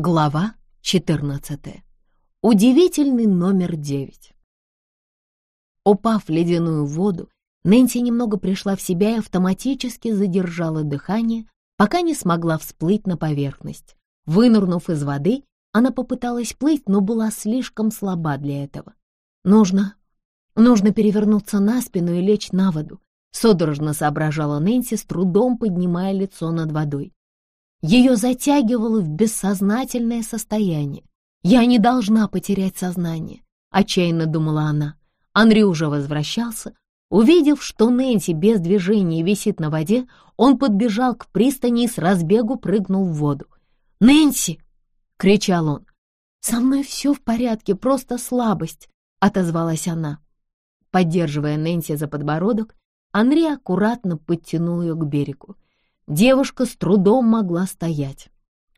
Глава 14. Удивительный номер 9. Упав в ледяную воду, Нэнси немного пришла в себя и автоматически задержала дыхание, пока не смогла всплыть на поверхность. Вынырнув из воды, она попыталась плыть, но была слишком слаба для этого. Нужно, нужно перевернуться на спину и лечь на воду, судорожно соображала Нэнси, с трудом поднимая лицо над водой. Ее затягивало в бессознательное состояние. «Я не должна потерять сознание», — отчаянно думала она. Анри уже возвращался. Увидев, что Нэнси без движения висит на воде, он подбежал к пристани и с разбегу прыгнул в воду. «Нэнси!» — кричал он. «Со мной все в порядке, просто слабость», — отозвалась она. Поддерживая Нэнси за подбородок, Анри аккуратно подтянул ее к берегу. Девушка с трудом могла стоять.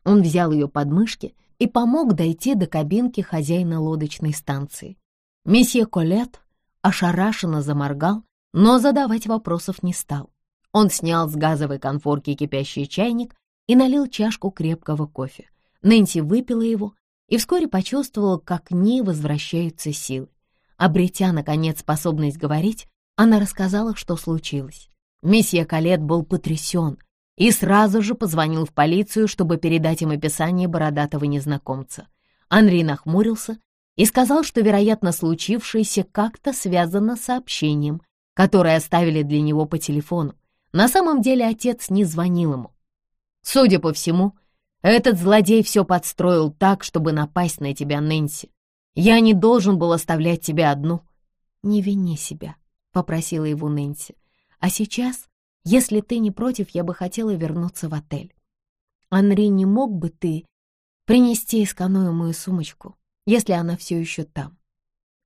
Он взял ее под мышки и помог дойти до кабинки хозяина лодочной станции. Месье Колет ошарашенно заморгал, но задавать вопросов не стал. Он снял с газовой конфорки кипящий чайник и налил чашку крепкого кофе. Нэнси выпила его и вскоре почувствовала, как к ней возвращаются силы. Обретя, наконец, способность говорить, она рассказала, что случилось. Месье Калет был потрясен — и сразу же позвонил в полицию, чтобы передать им описание бородатого незнакомца. Анри нахмурился и сказал, что, вероятно, случившееся как-то связано с сообщением, которое оставили для него по телефону. На самом деле отец не звонил ему. Судя по всему, этот злодей все подстроил так, чтобы напасть на тебя, Нэнси. Я не должен был оставлять тебя одну. «Не вини себя», — попросила его Нэнси. «А сейчас если ты не против, я бы хотела вернуться в отель. Анри, не мог бы ты принести из мою сумочку, если она все еще там?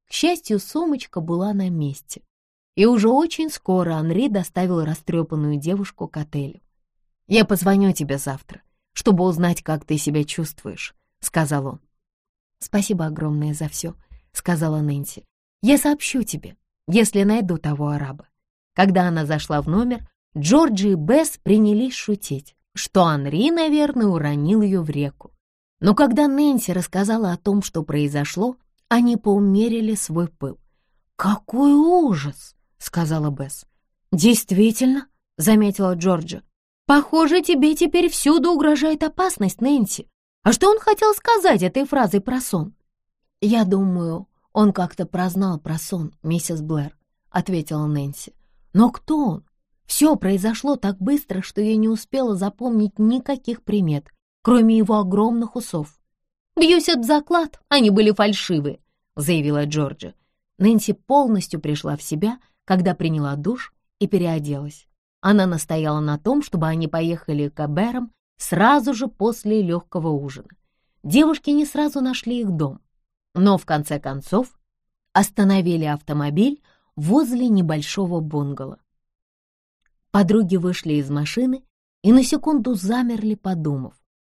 К счастью, сумочка была на месте, и уже очень скоро Анри доставил растрепанную девушку к отелю. «Я позвоню тебе завтра, чтобы узнать, как ты себя чувствуешь», — сказал он. «Спасибо огромное за все», — сказала Нэнси. «Я сообщу тебе, если найду того араба». Когда она зашла в номер, Джорджи и Бесс принялись шутить, что Анри, наверное, уронил ее в реку. Но когда Нэнси рассказала о том, что произошло, они поумерили свой пыл. «Какой ужас!» — сказала Бесс. «Действительно», — заметила Джорджи. «Похоже, тебе теперь всюду угрожает опасность, Нэнси. А что он хотел сказать этой фразой про сон?» «Я думаю, он как-то прознал про сон, миссис Блэр», — ответила Нэнси. «Но кто он? Все произошло так быстро, что я не успела запомнить никаких примет, кроме его огромных усов. «Бьюсь об заклад, они были фальшивые», — заявила Джорджа. Нэнси полностью пришла в себя, когда приняла душ и переоделась. Она настояла на том, чтобы они поехали к Аберам сразу же после легкого ужина. Девушки не сразу нашли их дом, но в конце концов остановили автомобиль возле небольшого бунгало. Подруги вышли из машины и на секунду замерли, подумав,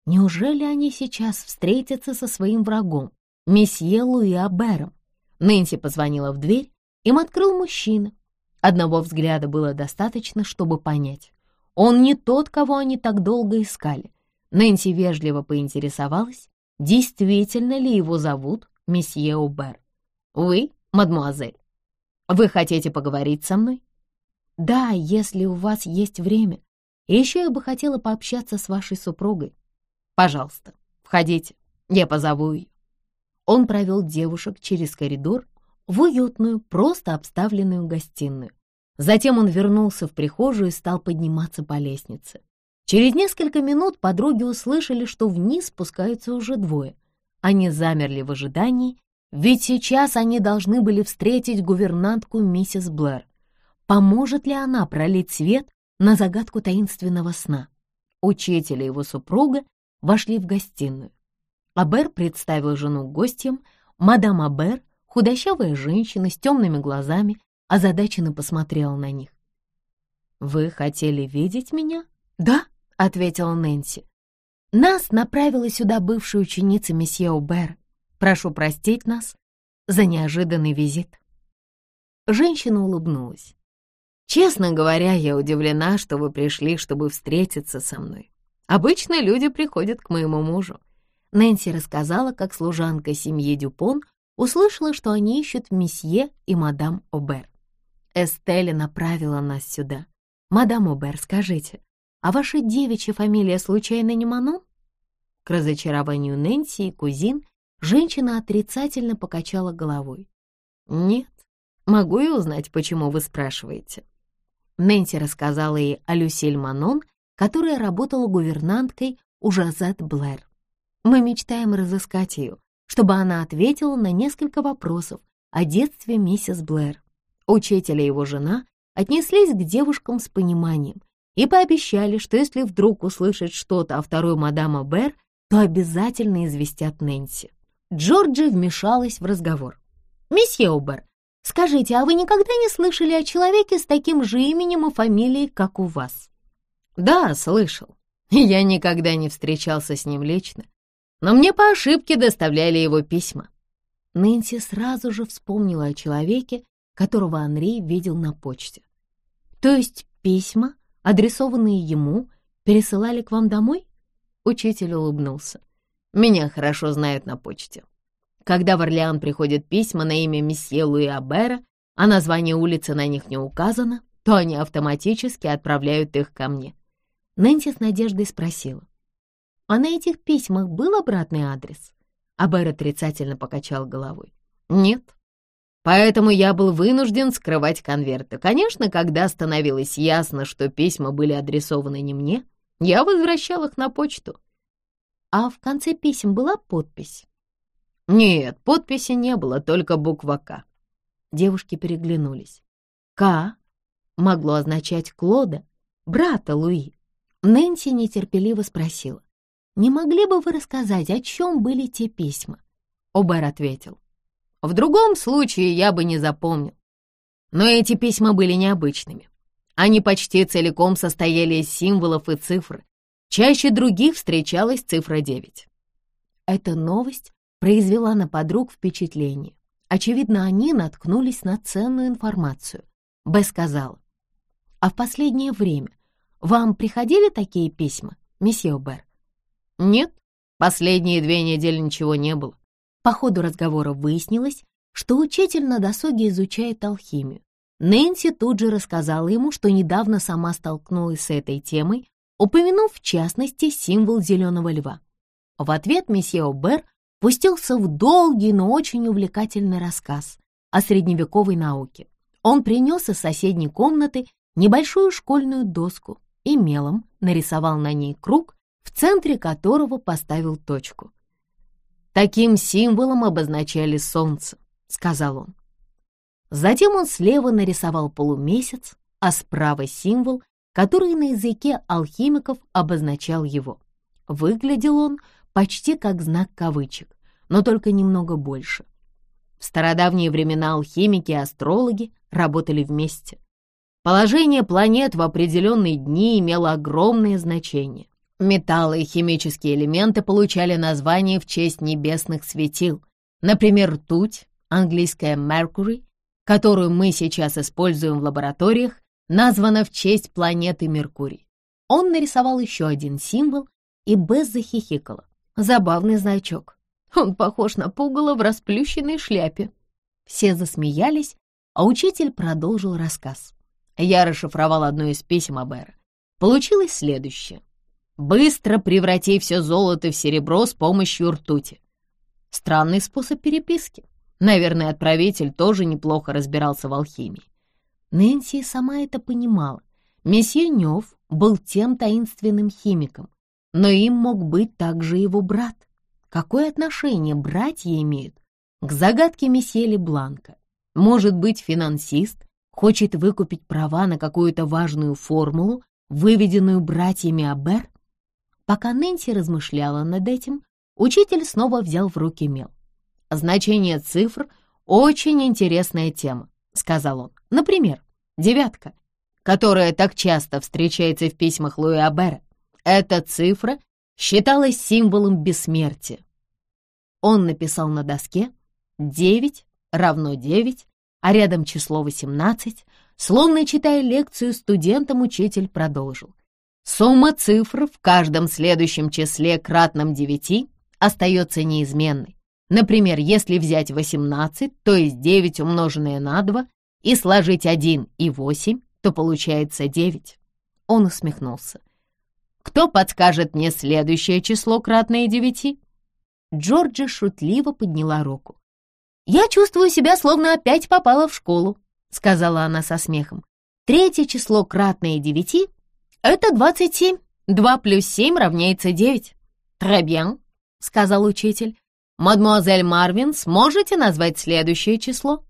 неужели они сейчас встретятся со своим врагом, месье Луи Абером? Нэнси позвонила в дверь, им открыл мужчина. Одного взгляда было достаточно, чтобы понять. Он не тот, кого они так долго искали. Нэнси вежливо поинтересовалась, действительно ли его зовут месье Убер. «Вы, мадмуазель, вы хотите поговорить со мной?» Да, если у вас есть время. И еще я бы хотела пообщаться с вашей супругой. Пожалуйста, входите, я позову ее. Он провел девушек через коридор в уютную, просто обставленную гостиную. Затем он вернулся в прихожую и стал подниматься по лестнице. Через несколько минут подруги услышали, что вниз спускаются уже двое. Они замерли в ожидании, ведь сейчас они должны были встретить гувернантку миссис Блэр. Поможет ли она пролить свет на загадку таинственного сна? Учитель и его супруга вошли в гостиную. Абер представил жену гостям. Мадам Абер, худощавая женщина с темными глазами, озадаченно посмотрела на них. «Вы хотели видеть меня?» «Да», — ответила Нэнси. «Нас направила сюда бывшая ученица месье Убер. Прошу простить нас за неожиданный визит». Женщина улыбнулась. Честно говоря, я удивлена, что вы пришли, чтобы встретиться со мной. Обычно люди приходят к моему мужу. Нэнси рассказала, как служанка семьи Дюпон услышала, что они ищут месье и мадам Обер. Эстеля направила нас сюда. «Мадам Обер, скажите, а ваша девичья фамилия случайно не Манон?» К разочарованию Нэнси и кузин женщина отрицательно покачала головой. «Нет. Могу я узнать, почему вы спрашиваете?» Нэнси рассказала ей о Люсиль Манон, которая работала гувернанткой у Жазет Блэр. «Мы мечтаем разыскать ее, чтобы она ответила на несколько вопросов о детстве миссис Блэр. Учитель и его жена отнеслись к девушкам с пониманием и пообещали, что если вдруг услышат что-то о второй мадам Бэр, то обязательно известят Нэнси. Джорджи вмешалась в разговор. «Месье Обер, скажите, а вы никогда не слышали о человеке с таким же именем и фамилией, как у вас?» «Да, слышал. Я никогда не встречался с ним лично, но мне по ошибке доставляли его письма». Нэнси сразу же вспомнила о человеке, которого Анри видел на почте. «То есть письма, адресованные ему, пересылали к вам домой?» Учитель улыбнулся. «Меня хорошо знают на почте. Когда в Орлеан приходят письма на имя месье Луи Абера, а название улицы на них не указано, то они автоматически отправляют их ко мне». Нэнси с надеждой спросила. «А на этих письмах был обратный адрес?» Абер отрицательно покачал головой. «Нет, Поэтому я был вынужден скрывать конверты. Конечно, когда становилось ясно, что письма были адресованы не мне, я возвращал их на почту. А в конце писем была подпись? Нет, подписи не было, только буква «К». Девушки переглянулись. «К» могло означать Клода, брата Луи. Нэнси нетерпеливо спросила. «Не могли бы вы рассказать, о чем были те письма?» Обер ответил. В другом случае я бы не запомнил. Но эти письма были необычными. Они почти целиком состояли из символов и цифр. Чаще других встречалась цифра 9. Эта новость произвела на подруг впечатление. Очевидно, они наткнулись на ценную информацию. Б сказала, «А в последнее время вам приходили такие письма, месье Бер?» «Нет, последние две недели ничего не было. По ходу разговора выяснилось, что учитель на досуге изучает алхимию. Нэнси тут же рассказала ему, что недавно сама столкнулась с этой темой, упомянув в частности символ зеленого льва. В ответ месье Обер пустился в долгий, но очень увлекательный рассказ о средневековой науке. Он принес из соседней комнаты небольшую школьную доску и мелом нарисовал на ней круг, в центре которого поставил точку. Таким символом обозначали солнце, сказал он. Затем он слева нарисовал полумесяц, а справа символ, который на языке алхимиков обозначал его. Выглядел он почти как знак кавычек, но только немного больше. В стародавние времена алхимики и астрологи работали вместе. Положение планет в определенные дни имело огромное значение. Металлы и химические элементы получали название в честь небесных светил. Например, ртуть, английская Mercury, которую мы сейчас используем в лабораториях, названа в честь планеты Меркурий. Он нарисовал еще один символ, и Бесс захихикала. Забавный значок. Он похож на пугало в расплющенной шляпе. Все засмеялись, а учитель продолжил рассказ. Я расшифровал одно из писем Абера. Получилось следующее. Быстро преврати все золото в серебро с помощью ртути. Странный способ переписки. Наверное, отправитель тоже неплохо разбирался в алхимии. Нэнси сама это понимала. Месье Нев был тем таинственным химиком, но им мог быть также его брат. Какое отношение братья имеют к загадке месье Лебланка? Может быть, финансист хочет выкупить права на какую-то важную формулу, выведенную братьями Абер? Пока Нэнси размышляла над этим, учитель снова взял в руки мел. «Значение цифр — очень интересная тема», — сказал он. «Например, девятка, которая так часто встречается в письмах Луи Абера. Эта цифра считалась символом бессмертия. Он написал на доске «девять равно девять», а рядом число восемнадцать. Словно читая лекцию студентам, учитель продолжил. Сумма цифр в каждом следующем числе кратном 9 остается неизменной. Например, если взять 18, то есть 9 умноженное на 2, и сложить 1 и 8, то получается 9. Он усмехнулся. Кто подскажет мне следующее число, кратное 9? Джорджи шутливо подняла руку. «Я чувствую себя, словно опять попала в школу», — сказала она со смехом. «Третье число, кратное 9, — это 27. 2 плюс 7 равняется 9». «Требьян», — сказал учитель. «Мадемуазель Марвин, сможете назвать следующее число?»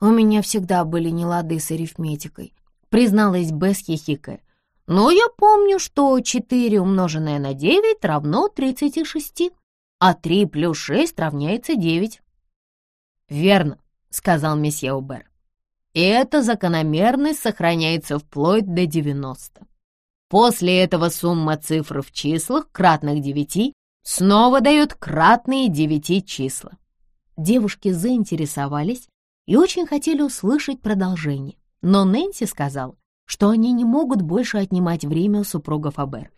«У меня всегда были нелады с арифметикой», — призналась Бесс хихикая. «Но я помню, что 4 умноженное на 9 равно 36, а 3 плюс 6 равняется 9». «Верно», — сказал месье Убер. «И эта закономерность сохраняется вплоть до 90. После этого сумма цифр в числах, кратных 9, снова дает кратные 9 числа». Девушки заинтересовались, и очень хотели услышать продолжение. Но Нэнси сказал, что они не могут больше отнимать время у супругов Абер.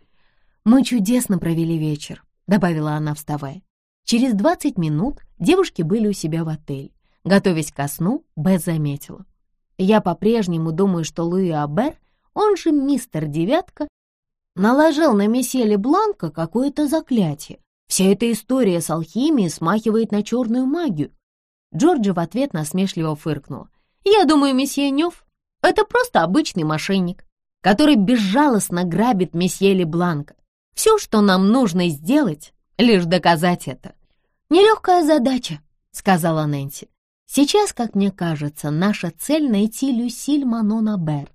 «Мы чудесно провели вечер», — добавила она, вставая. Через 20 минут девушки были у себя в отеле. Готовясь ко сну, Бет заметила. «Я по-прежнему думаю, что Луи Абер, он же мистер Девятка, наложил на месье Лебланка какое-то заклятие. Вся эта история с алхимией смахивает на черную магию. Джорджи в ответ насмешливо фыркнула. «Я думаю, месье Нев — это просто обычный мошенник, который безжалостно грабит месье Лебланка. Все, что нам нужно сделать, лишь доказать это». «Нелегкая задача», — сказала Нэнси. «Сейчас, как мне кажется, наша цель — найти Люсиль Манона Бер.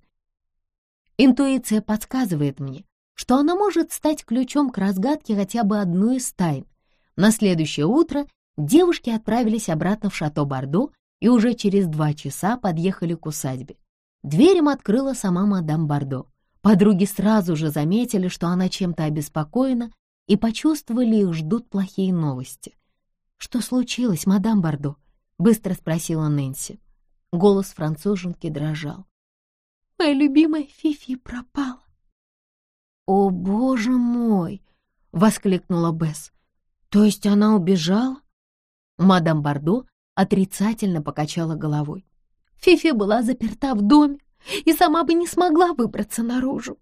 Интуиция подсказывает мне, что она может стать ключом к разгадке хотя бы одной из тайн. На следующее утро Девушки отправились обратно в шато Бордо и уже через два часа подъехали к усадьбе. Дверь им открыла сама мадам Бордо. Подруги сразу же заметили, что она чем-то обеспокоена, и почувствовали, их ждут плохие новости. «Что случилось, мадам Бордо?» — быстро спросила Нэнси. Голос француженки дрожал. «Моя любимая Фифи пропала». «О, боже мой!» — воскликнула Бесс. «То есть она убежала?» Мадам Бардо отрицательно покачала головой. Фифи была заперта в доме и сама бы не смогла выбраться наружу.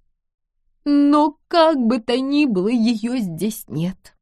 Но как бы то ни было, ее здесь нет.